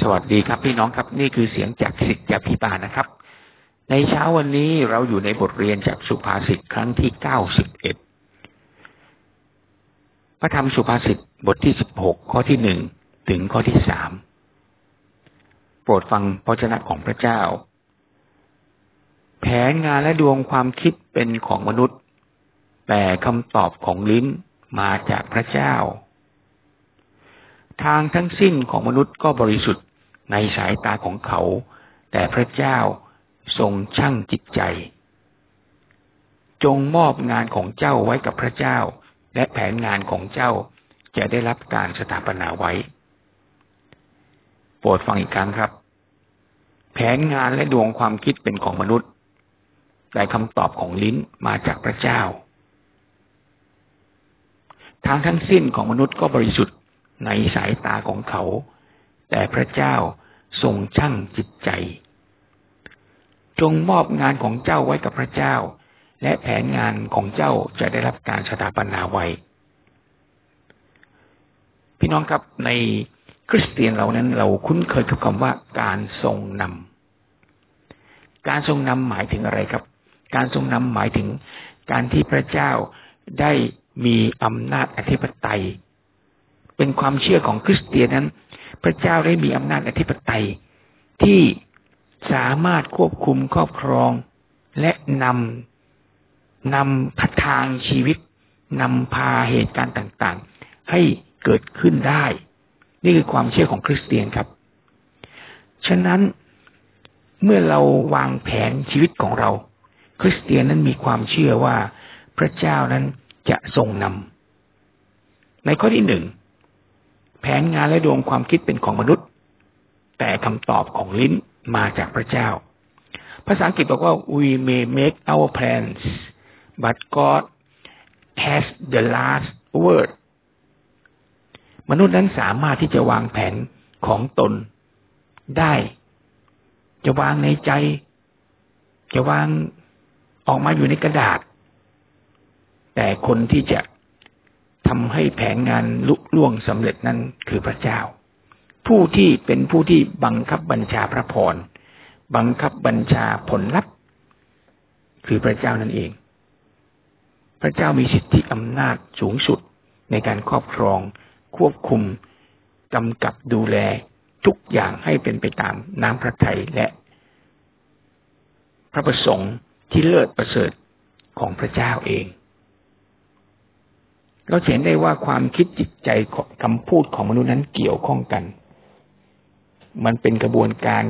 สวัสดีครับพี่น้องครับนี่คือเสียงจากสิทธิพิบาลนะครับ ในเช้าวันนี้เราอยู่ในบทเรียนจากสุภาษิตครั้งที่เก้าสิบเอ็ดพระธรรมสุภาษิตบทที่สิบหกข้อที่หนึ่งถึงข้อที่สามโปรดฟังพระชนะของพระเจ้า แผนงานและดวงความคิดเป็นของมนุษย์ แต่คำตอบของลิ้นมาจากพระเจ้าทางทั้งสิ้นของมนุษย์ก็บริสุทธิ์ ในสายตาของเขา แต่พระเจ้าทรงช่างจิตใจ จงมอบงานของเจ้าไว้กับพระเจ้า และแผนงานของเจ้าจะได้รับการสถาปนาไว้ โปรดฟังอีกครั้งครับ แผนงานและดวงความคิดเป็นของมนุษย์ แต่คำตอบของลิ้นมาจากพระเจ้า ทางทั้งสิ้นของมนุษย์ก็บริสุทธิ์ในสายตาของเขา แต่พระเจ้า ทรงชั่งจิตใจ จงมอบงานของเจ้าไว้กับพระเจ้า และแผนงานของเจ้าจะได้รับการสถาปนาไว้ พี่น้องครับในคริสเตียนเรานั้น เราคุ้นเคยกับคำว่าการทรงนำการทรงนำหมายถึงอะไรครับ การทรงนำหมายถึงการที่พระเจ้าได้มีอำนาจอธิปไตย เป็นความเชื่อของคริสเตียนนั้น พระเจ้าได้มีอำนาจอธิปไตย ที่สามารถควบคุมครอบครอง และนำนำพัทางชีวิตนำพาเหตุการณ์ต่างๆ ให้เกิดขึ้นได้ นี่คือความเชื่อของคริสเตียนครับ ฉะนั้นเมื่อเราวางแผนชีวิตของเรา คริสเตียนนั้นมีความเชื่อว่าพระเจ้านั้นจะทรงนำในข้อที่หนึ่ง แผนงานและดวงความคิดเป็นของมนุษย์ แต่คำตอบของลิ้นมาจากพระเจ้า ภาษาอังกฤษบอกว่า we may make our plans but God has the last word มนุษย์นั้นสามารถที่จะวางแผนของตนได้ จะวางในใจ จะวางออกมาอยู่ในกระดาษ แต่คนที่จะ ทำให้แผนงานลุล่วงสำเร็จนั้นคือพระเจ้า ผู้ที่เป็นผู้ที่บังคับบัญชาพระพร บังคับบัญชาผลลัพธ์ คือพระเจ้านั่นเอง พระเจ้ามีสิทธิอำนาจสูงสุดในการครอบครอง ควบคุมกำกับดูแลทุกอย่างให้เป็นไปตามน้ำพระทัยและ พระประสงค์ที่เลิศประเสริฐของพระเจ้าเอง เราเห็นได้ว่าความคิดจิตใจคำพูดของมนุษย์นั้นเกี่ยวข้องกัน มันเป็นกระบวนการ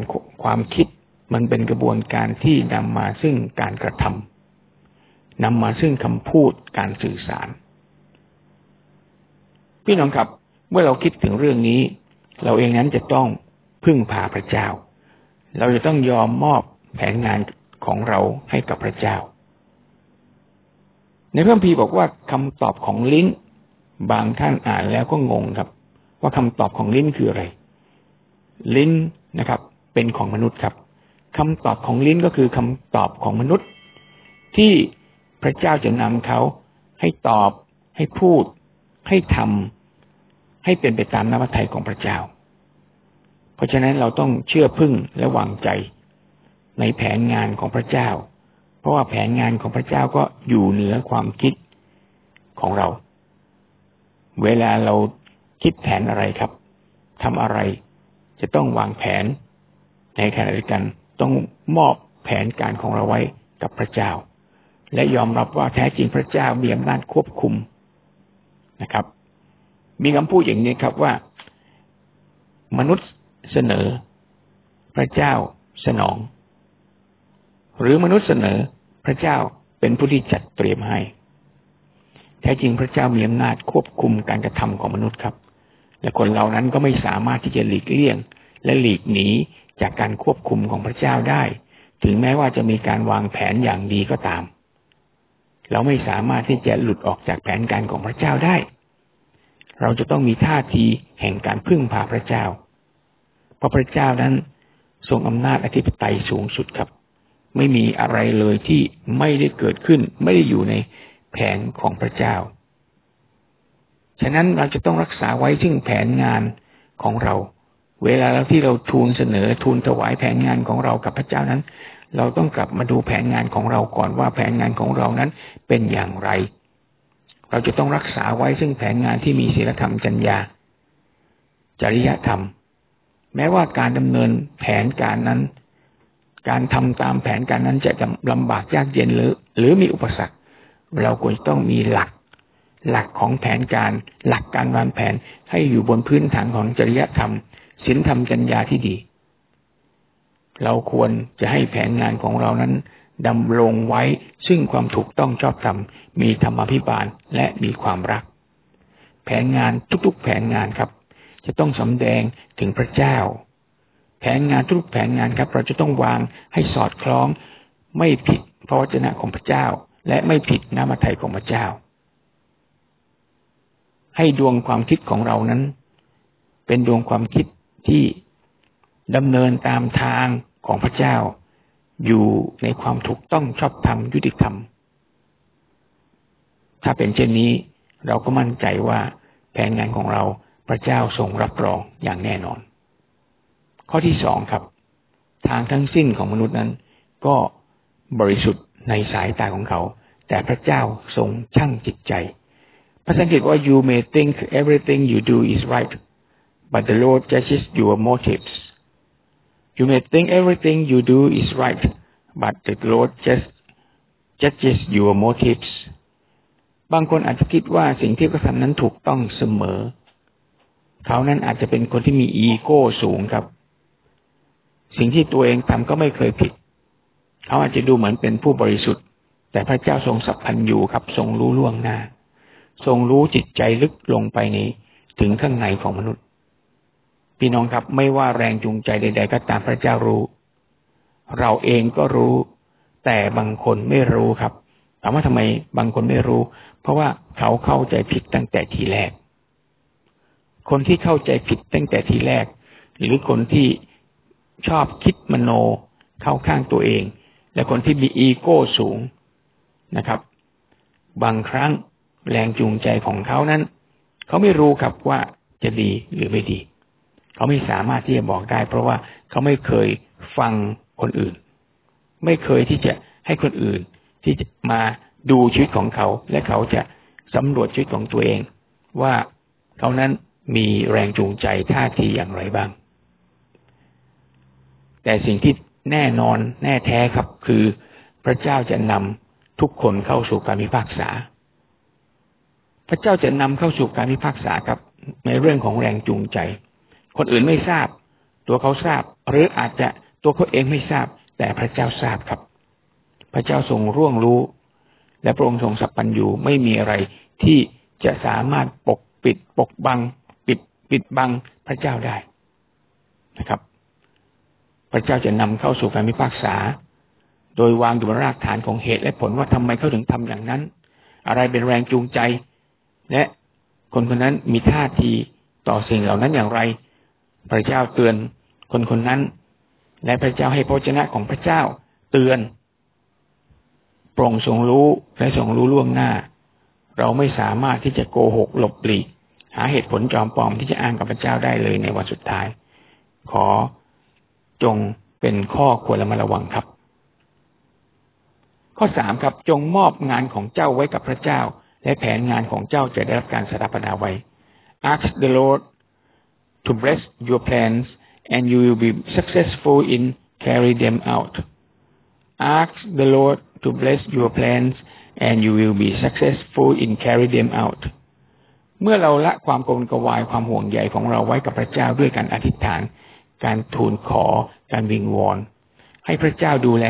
ความคิด มันเป็นกระบวนการที่นำมาซึ่งการกระทำนำมาซึ่งคำพูดการสื่อสาร พี่น้องครับ เมื่อเราคิดถึงเรื่องนี้ เราเองนั้นจะต้องพึ่งพาพระเจ้า เราจะต้องยอมมอบแผนงานของเราให้กับพระเจ้า ในพระคัมภีร์บอกว่าคำตอบของลิ้น บางท่านอ่านแล้วก็งงครับ ว่าคำตอบของลิ้นคืออะไร ลิ้นนะครับ เป็นของมนุษย์ครับคำตอบของลิ้นก็คือคำตอบของมนุษย์ ที่พระเจ้าจะนำเขาให้ตอบ ให้พูด ให้ทำให้เป็นไปตามน้ำพระทัยของพระเจ้า เพราะฉะนั้นเราต้องเชื่อพึ่งและวางใจในแผนงานของพระเจ้า เพราะว่าแผนงานของพระเจ้าก็อยู่เหนือความคิดของเรา เวลาเราคิดแผนอะไรครับทำอะไร จะต้องวางแผน ในขณะเดียวกันต้องมอบแผนการของเราไว้กับพระเจ้า และยอมรับว่าแท้จริงพระเจ้ามีอำนาจควบคุมนะครับ มีคำพูดอย่างนี้ครับว่า มนุษย์เสนอ พระเจ้าสนอง หรือมนุษย์เสนอ ระเจ้าเป็นผู้ที่จัดเตรียมให้ แท้จริงพระเจ้ามีอำนาจควบคุมการกระทำของมนุษย์ครับ และคนเหล่านั้นก็ไม่สามารถที่จะหลีกเลี่ยง และหลีกหนีจากการควบคุมของพระเจ้าได้ ถึงแม้ว่าจะมีการวางแผนอย่างดีก็ตาม เราไม่สามารถที่จะหลุดออกจากแผนการของพระเจ้าได้ เราจะต้องมีท่าทีแห่งการพึ่งพาพระเจ้า เพราะพระเจ้านั้นทรงอำนาจอธิปไตยสูงสุดครับ ไม่มีอะไรเลยที่ไม่ได้เกิดขึ้น ไม่ได้อยู่ในแผนของพระเจ้า ฉะนั้นเราจะต้องรักษาไว้ซึ่งแผนงานของเรา เวลาเราที่เราทูลเสนอทูลถวายแผนงานของเรากับพระเจ้านั้น เราต้องกลับมาดูแผนงานของเราก่อนว่าแผนงานของเรานั้นเป็นอย่างไร เราจะต้องรักษาไว้ซึ่งแผนงานที่มีศีลธรรมจัญญา จริยธรรม แม้ว่าการดำเนินแผนการนั้น การทำตามแผนการนั้นจะลำบากยากเย็นหรือ หรือมีอุปสรรค เราควรต้องมีหลัก หลักของแผนการ หลักการวางแผนให้อยู่บนพื้นฐานของจริยธรรมศีลธรรมจัญญาที่ดี เราควรจะให้แผนงานของเรานั้นดำรงไว้ซึ่งความถูกต้องชอบธรรมมีธรรมพิบาลและมีความรัก แผนงานทุกๆ แผนงานครับ จะต้องสำแดงถึงพระเจ้า แผนงานทุกแผนงานครับ เราจะต้องวางให้สอดคล้อง ไม่ผิดพระวจนะของพระเจ้า และไม่ผิดน้ำมัทยของพระเจ้า ให้ดวงความคิดของเรานั้น เป็นดวงความคิดที่ดำเนินตามทางของพระเจ้า อยู่ในความถูกต้องชอบธรรมยุติธรรม ถ้าเป็นเช่นนี้เราก็มั่นใจว่าแผนงานของเราพระเจ้าทรงรับรองอย่างแน่นอน ข้อที่สองครับ ทางทั้งสิ้นของมนุษย์นั้น ก็บริสุทธิ์ในสายตาของเขา แต่พระเจ้าทรงช่างจิตใจ ภาษาอังกฤษว่า you may think everything you do is right but the Lord judges your motives. You may think everything you do is right, but the Lord just judges your motives. บางคนอาจจะคิดว่าสิ่งที่เขาทำนั้นถูกต้องเสมอ เขานั้นอาจจะเป็นคนที่มีอีโก้สูงครับ สิ่งที่ตัวเองทำก็ไม่เคยผิด เขาอาจจะดูเหมือนเป็นผู้บริสุทธิ์ แต่พระเจ้าทรงสัพพันอยู่ครับ ทรงรู้ล่วงหน้า ทรงรู้จิตใจลึกลงไปในถึงข้างในของมนุษย์ พี่น้องครับไม่ว่าแรงจูงใจใด ๆ ก็ตามพระเจ้ารู้ เราเองก็รู้ แต่บางคนไม่รู้ครับถามว่าทำไมบางคนไม่รู้ เพราะว่าเขาเข้าใจผิดตั้งแต่ทีแรก คนที่เข้าใจผิดตั้งแต่ทีแรก หรือคนที่ ชอบคิดมโนเข้าข้างตัวเอง และคนที่มีอีโก้สูงนะครับ บางครั้งแรงจูงใจของเขานั้น เขาไม่รู้ครับว่าจะดีหรือไม่ดี เขาไม่สามารถที่จะบอกได้ เพราะว่าเขาไม่เคยฟังคนอื่น ไม่เคยที่จะให้คนอื่น ที่จะมาดูชีวิตของเขา และเขาจะสำรวจชีวิตของตัวเอง ว่าเขานั้นมีแรงจูงใจท่าทีอย่างไรบ้าง แต่สิ่งที่แน่นอนแน่แท้ครับ คือพระเจ้าจะนำทุกคนเข้าสู่การพิพากษา พระเจ้าจะนำเข้าสู่การพิพากษาครับ ในเรื่องของแรงจูงใจ คนอื่นไม่ทราบ ตัวเขาทราบ หรืออาจจะตัวเขาเองไม่ทราบ แต่พระเจ้าทราบครับ พระเจ้าทรงร่วงรู้ และพระองค์ทรงสัพพัญญูไม่มีอะไรที่จะสามารถปกปิดปกบัง ปิดปิดบังพระเจ้าได้นะครับ พระเจ้าจะนำเข้าสู่การพิพากษา โดยวางอยู่บนรากฐานของเหตุและผลว่าทำไมเขาถึงทำอย่างนั้น อะไรเป็นแรงจูงใจ และคนคนนั้นมีท่าทีต่อสิ่งเหล่านั้นอย่างไร พระเจ้าเตือนคนคนนั้น และพระเจ้าให้พระเจ้าของพระเจ้าเตือนโปร่งทรงรู้และทรงรู้ล่วงหน้า เราไม่สามารถที่จะโกหกหลบหลีก หาเหตุผลจอมปลอมที่จะอ้างกับพระเจ้าได้เลยในวันสุดท้าย ขอ จงเป็นข้อควรระมัดระวังครับ ข้อสามครับจงมอบงานของเจ้าไว้กับพระเจ้า และแผนงานของเจ้าจะได้รับการสถาปนาไว้ Ask the Lord to bless your plans and you will be successful in carry them out. Ask the Lord to bless your plans and you will be successful in carry them out. เมื่อเราละความกังวลกวายความห่วงใยของเราไว้กับพระเจ้าด้วยการอธิษฐาน การทูลขอ การวิงวอน ให้พระเจ้าดูแล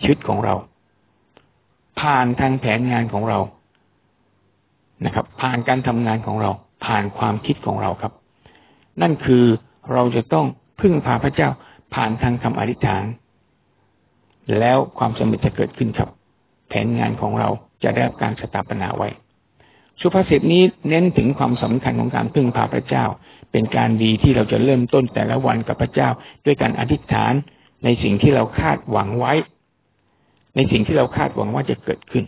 ชีวิตของเรา ผ่านทางแผนงานของเรานะครับ ผ่านการทำงานของเรา ผ่านความคิดของเราครับ นั่นคือเราจะต้องพึ่งพาพระเจ้าผ่านทางคำอธิษฐาน แล้วความสำเร็จจะเกิดขึ้นครับ แผนงานของเราจะได้รับการสถาปนาไว้ สุภาษิตนี้เน้นถึงความสำคัญของการพึ่งพาพระเจ้า เป็นการดีที่เราจะเริ่มต้นแต่ละวันกับพระเจ้า ด้วยการอธิษฐานในสิ่งที่เราคาดหวังไว้ ในสิ่งที่เราคาดหวังว่าจะเกิดขึ้น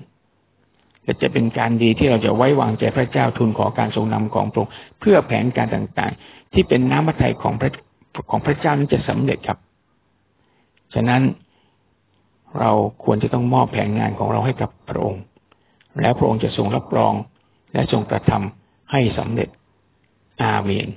และจะเป็นการดีที่เราจะไว้วางใจพระเจ้าทูลขอการทรงนำของพระองค์เพื่อแผนการต่างๆ ที่เป็นน้ำพระทัยของพระของพระเจ้านั้นจะสำเร็จครับ ฉะนั้นเราควรจะต้องมอบแผนงานของเราให้กับพระองค์ แล้วพระองค์จะทรงรับรองและทรงกระทำให้สำเร็จอาเมน